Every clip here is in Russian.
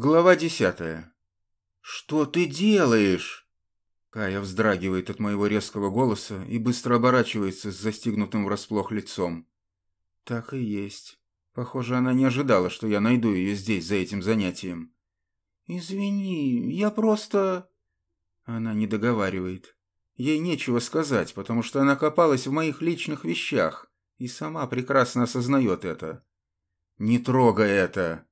Глава десятая. «Что ты делаешь?» Кая вздрагивает от моего резкого голоса и быстро оборачивается с застигнутым врасплох лицом. Так и есть. Похоже, она не ожидала, что я найду ее здесь за этим занятием. «Извини, я просто...» Она не договаривает. Ей нечего сказать, потому что она копалась в моих личных вещах и сама прекрасно осознает это. «Не трогай это!»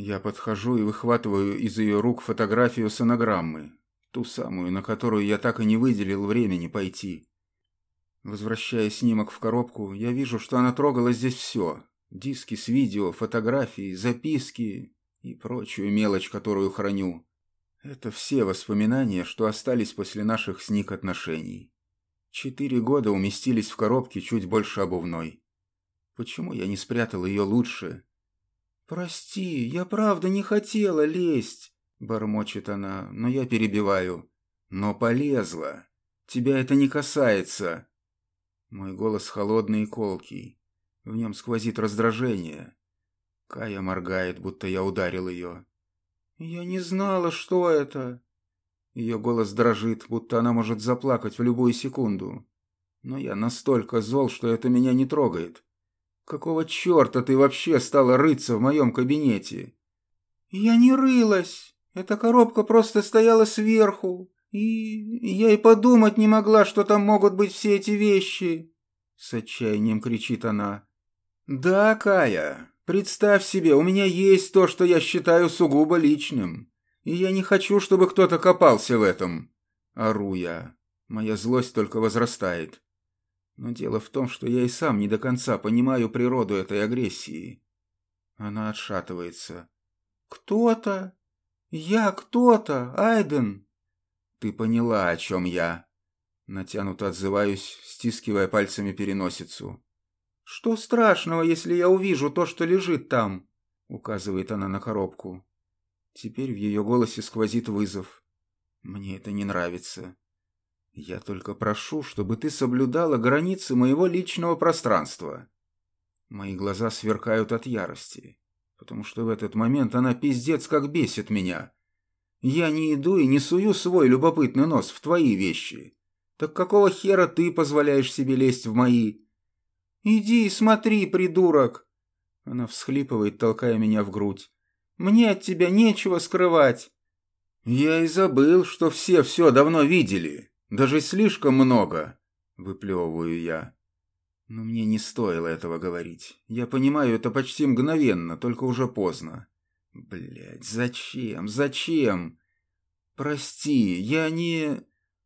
Я подхожу и выхватываю из ее рук фотографию сонограммы, ту самую, на которую я так и не выделил времени пойти. Возвращая снимок в коробку, я вижу, что она трогала здесь все. Диски с видео, фотографии, записки и прочую мелочь, которую храню. Это все воспоминания, что остались после наших с Ник отношений. Четыре года уместились в коробке чуть больше обувной. Почему я не спрятал ее лучше, «Прости, я правда не хотела лезть», — бормочет она, но я перебиваю. «Но полезла. Тебя это не касается». Мой голос холодный и колкий. В нем сквозит раздражение. Кая моргает, будто я ударил ее. «Я не знала, что это». Ее голос дрожит, будто она может заплакать в любую секунду. Но я настолько зол, что это меня не трогает. Какого черта ты вообще стала рыться в моем кабинете? Я не рылась. Эта коробка просто стояла сверху. И я и подумать не могла, что там могут быть все эти вещи. С отчаянием кричит она. Да, Кая, представь себе, у меня есть то, что я считаю сугубо личным. И я не хочу, чтобы кто-то копался в этом. Ору я. Моя злость только возрастает. Но дело в том, что я и сам не до конца понимаю природу этой агрессии. Она отшатывается. «Кто-то? Я кто-то, Айден!» «Ты поняла, о чем я?» Натянуто отзываюсь, стискивая пальцами переносицу. «Что страшного, если я увижу то, что лежит там?» Указывает она на коробку. Теперь в ее голосе сквозит вызов. Мне это не нравится. Я только прошу, чтобы ты соблюдала границы моего личного пространства. Мои глаза сверкают от ярости, потому что в этот момент она пиздец как бесит меня. Я не иду и не сую свой любопытный нос в твои вещи. Так какого хера ты позволяешь себе лезть в мои? Иди и смотри, придурок. Она всхлипывает, толкая меня в грудь. Мне от тебя нечего скрывать. Я и забыл, что все все давно видели. Даже слишком много, выплевываю я. Но мне не стоило этого говорить. Я понимаю это почти мгновенно, только уже поздно. Блять, зачем? Зачем? Прости, я не...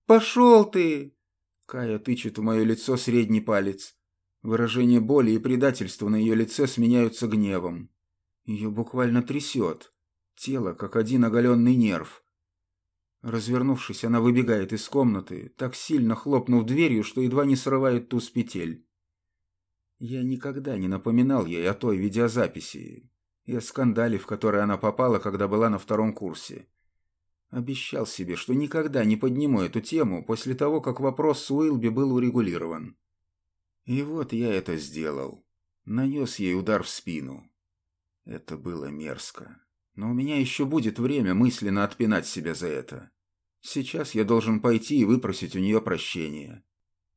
Пошел ты! Кая тычет в мое лицо средний палец. Выражение боли и предательства на ее лице сменяются гневом. Ее буквально трясет. Тело, как один оголенный нерв. Развернувшись, она выбегает из комнаты, так сильно хлопнув дверью, что едва не срывает ту с петель. Я никогда не напоминал ей о той видеозаписи и о скандале, в который она попала, когда была на втором курсе. Обещал себе, что никогда не подниму эту тему после того, как вопрос с Уилби был урегулирован. И вот я это сделал. Нанес ей удар в спину. Это было мерзко. Но у меня еще будет время мысленно отпинать себя за это. Сейчас я должен пойти и выпросить у нее прощения.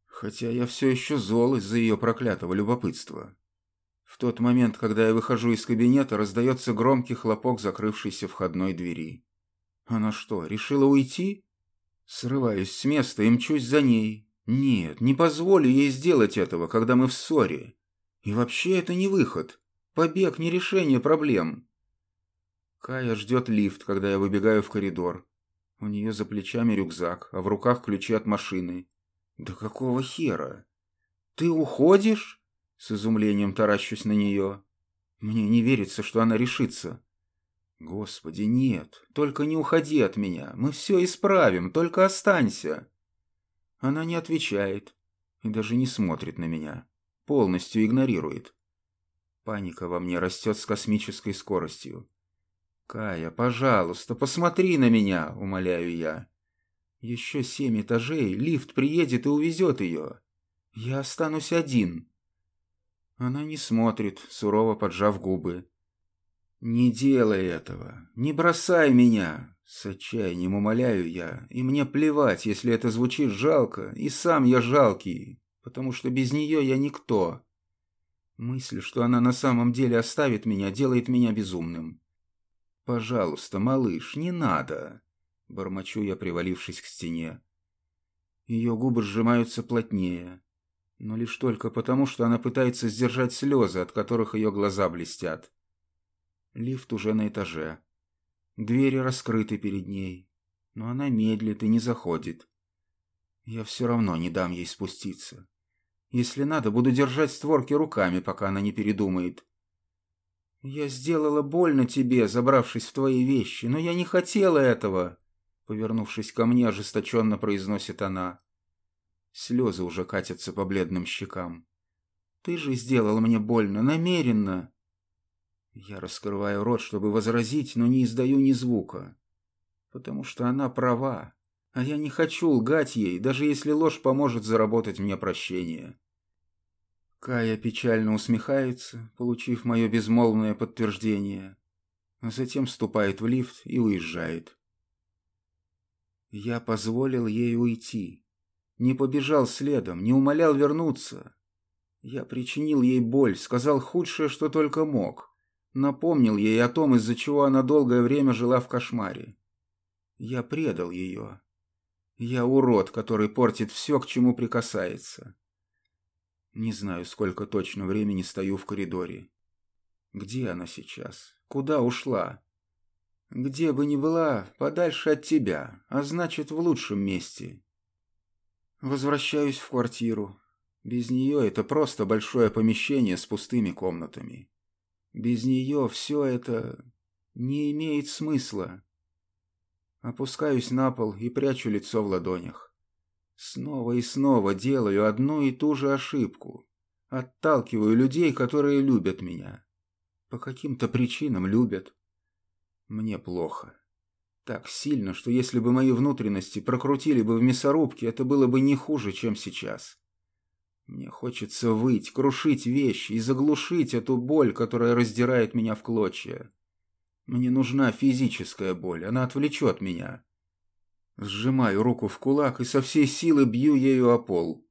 Хотя я все еще зол из-за ее проклятого любопытства. В тот момент, когда я выхожу из кабинета, раздается громкий хлопок закрывшейся входной двери. Она что, решила уйти? Срываюсь с места и мчусь за ней. Нет, не позволю ей сделать этого, когда мы в ссоре. И вообще это не выход. Побег не решение проблем. Кая ждет лифт, когда я выбегаю в коридор. У нее за плечами рюкзак, а в руках ключи от машины. «Да какого хера? Ты уходишь?» С изумлением таращусь на нее. Мне не верится, что она решится. «Господи, нет, только не уходи от меня. Мы все исправим, только останься». Она не отвечает и даже не смотрит на меня. Полностью игнорирует. Паника во мне растет с космической скоростью. «Кая, пожалуйста, посмотри на меня», — умоляю я. «Еще семь этажей, лифт приедет и увезет ее. Я останусь один». Она не смотрит, сурово поджав губы. Не делай этого, не бросай меня, с отчаянием умоляю я, и мне плевать, если это звучит жалко, и сам я жалкий, потому что без нее я никто. Мысль, что она на самом деле оставит меня, делает меня безумным. «Пожалуйста, малыш, не надо!» — бормочу я, привалившись к стене. Ее губы сжимаются плотнее, но лишь только потому, что она пытается сдержать слезы, от которых ее глаза блестят. Лифт уже на этаже. Двери раскрыты перед ней, но она медлит и не заходит. Я все равно не дам ей спуститься. Если надо, буду держать створки руками, пока она не передумает. «Я сделала больно тебе, забравшись в твои вещи, но я не хотела этого!» Повернувшись ко мне, ожесточенно произносит она. Слезы уже катятся по бледным щекам. «Ты же сделал мне больно, намеренно!» Я раскрываю рот, чтобы возразить, но не издаю ни звука. Потому что она права, а я не хочу лгать ей, даже если ложь поможет заработать мне прощение. Кая печально усмехается, получив мое безмолвное подтверждение, а затем вступает в лифт и уезжает. Я позволил ей уйти. Не побежал следом, не умолял вернуться. Я причинил ей боль, сказал худшее, что только мог. Напомнил ей о том, из-за чего она долгое время жила в кошмаре. Я предал ее. Я урод, который портит все, к чему прикасается. Не знаю, сколько точно времени стою в коридоре. Где она сейчас? Куда ушла? Где бы ни была, подальше от тебя, а значит, в лучшем месте. Возвращаюсь в квартиру. Без нее это просто большое помещение с пустыми комнатами. Без нее все это не имеет смысла. Опускаюсь на пол и прячу лицо в ладонях. Снова и снова делаю одну и ту же ошибку. Отталкиваю людей, которые любят меня. По каким-то причинам любят. Мне плохо. Так сильно, что если бы мои внутренности прокрутили бы в мясорубке, это было бы не хуже, чем сейчас. Мне хочется выть, крушить вещи и заглушить эту боль, которая раздирает меня в клочья. Мне нужна физическая боль, она отвлечет меня. Сжимаю руку в кулак и со всей силы бью ею о пол.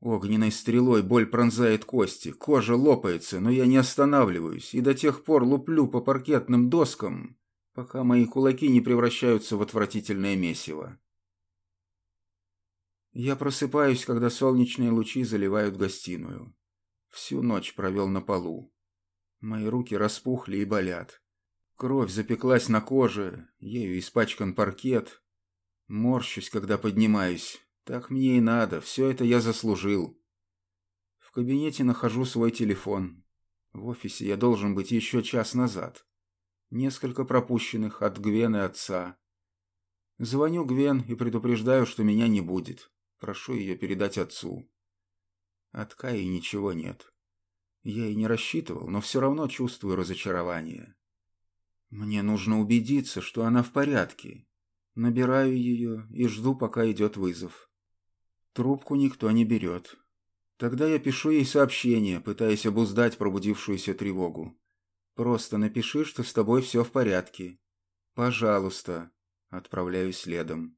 Огненной стрелой боль пронзает кости, кожа лопается, но я не останавливаюсь и до тех пор луплю по паркетным доскам, пока мои кулаки не превращаются в отвратительное месиво. Я просыпаюсь, когда солнечные лучи заливают гостиную. Всю ночь провел на полу. Мои руки распухли и болят. Кровь запеклась на коже, ею испачкан паркет. Морщусь, когда поднимаюсь. Так мне и надо, все это я заслужил. В кабинете нахожу свой телефон. В офисе я должен быть еще час назад. Несколько пропущенных от Гвен и отца. Звоню Гвен и предупреждаю, что меня не будет. Прошу ее передать отцу. От Каи ничего нет. Я и не рассчитывал, но все равно чувствую разочарование. Мне нужно убедиться, что она в порядке. Набираю ее и жду, пока идет вызов. Трубку никто не берет. Тогда я пишу ей сообщение, пытаясь обуздать пробудившуюся тревогу. Просто напиши, что с тобой все в порядке. Пожалуйста. Отправляю следом.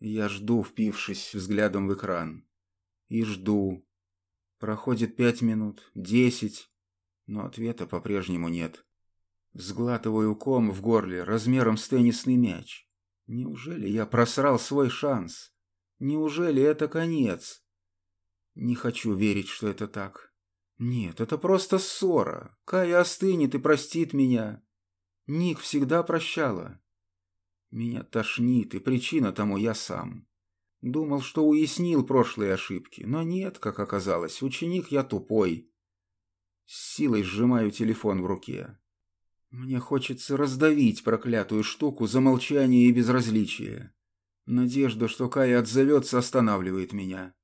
Я жду, впившись взглядом в экран. И жду. Проходит пять минут, десять, но ответа по-прежнему нет. Сглатываю ком в горле размером с теннисный мяч. Неужели я просрал свой шанс? Неужели это конец? Не хочу верить, что это так. Нет, это просто ссора. Кая остынет и простит меня. Ник всегда прощала. Меня тошнит, и причина тому я сам. Думал, что уяснил прошлые ошибки, но нет, как оказалось, ученик я тупой. С силой сжимаю телефон в руке. Мне хочется раздавить проклятую штуку за молчание и безразличие. Надежда, что Кая отзовется, останавливает меня.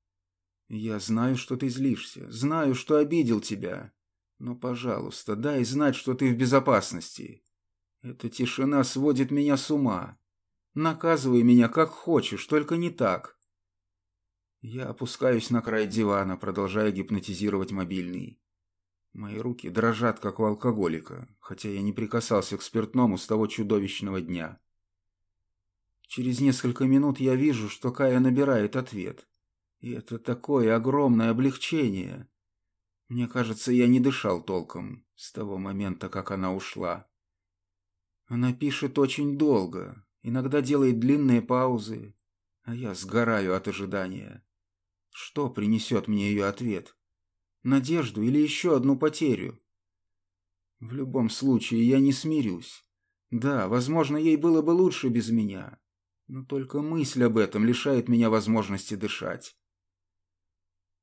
Я знаю, что ты злишься, знаю, что обидел тебя. Но, пожалуйста, дай знать, что ты в безопасности. Эта тишина сводит меня с ума. Наказывай меня как хочешь, только не так. Я опускаюсь на край дивана, продолжая гипнотизировать мобильный. Мои руки дрожат, как у алкоголика, хотя я не прикасался к спиртному с того чудовищного дня. Через несколько минут я вижу, что Кая набирает ответ. И это такое огромное облегчение. Мне кажется, я не дышал толком с того момента, как она ушла. Она пишет очень долго, иногда делает длинные паузы, а я сгораю от ожидания. Что принесет мне ее ответ? Надежду или еще одну потерю? В любом случае, я не смирюсь. Да, возможно, ей было бы лучше без меня, но только мысль об этом лишает меня возможности дышать.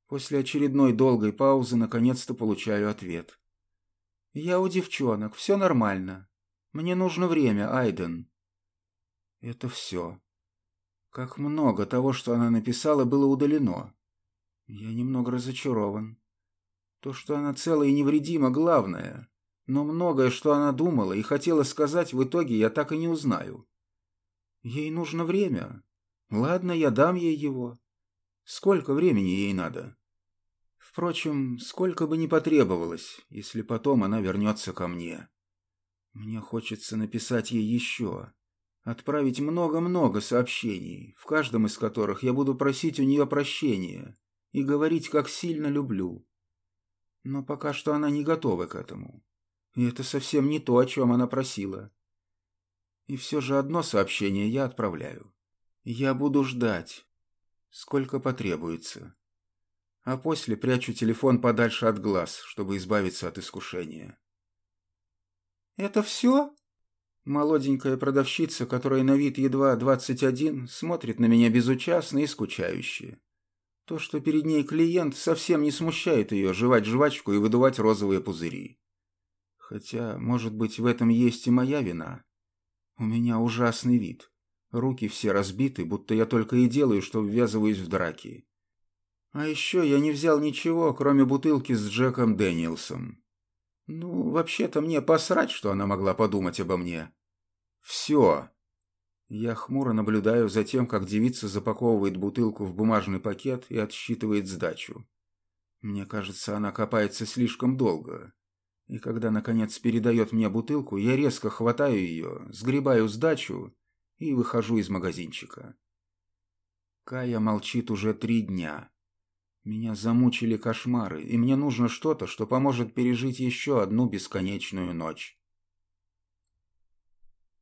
После очередной долгой паузы наконец-то получаю ответ. «Я у девчонок, все нормально. Мне нужно время, Айден». Это все. Как много того, что она написала, было удалено. Я немного разочарован. То, что она цела и невредима, главное. Но многое, что она думала и хотела сказать, в итоге я так и не узнаю. Ей нужно время. Ладно, я дам ей его. Сколько времени ей надо? Впрочем, сколько бы ни потребовалось, если потом она вернется ко мне. Мне хочется написать ей еще, отправить много-много сообщений, в каждом из которых я буду просить у нее прощения и говорить, как сильно люблю. Но пока что она не готова к этому. И это совсем не то, о чем она просила. И все же одно сообщение я отправляю. Я буду ждать, сколько потребуется а после прячу телефон подальше от глаз, чтобы избавиться от искушения. «Это все?» Молоденькая продавщица, которая на вид едва двадцать один, смотрит на меня безучастно и скучающе. То, что перед ней клиент, совсем не смущает ее жевать жвачку и выдувать розовые пузыри. Хотя, может быть, в этом есть и моя вина. У меня ужасный вид. Руки все разбиты, будто я только и делаю, что ввязываюсь в драки. А еще я не взял ничего, кроме бутылки с Джеком Дэниелсом. Ну, вообще-то мне посрать, что она могла подумать обо мне. Все. Я хмуро наблюдаю за тем, как девица запаковывает бутылку в бумажный пакет и отсчитывает сдачу. Мне кажется, она копается слишком долго. И когда, наконец, передает мне бутылку, я резко хватаю ее, сгребаю сдачу и выхожу из магазинчика. Кая молчит уже три дня. Меня замучили кошмары, и мне нужно что-то, что поможет пережить еще одну бесконечную ночь.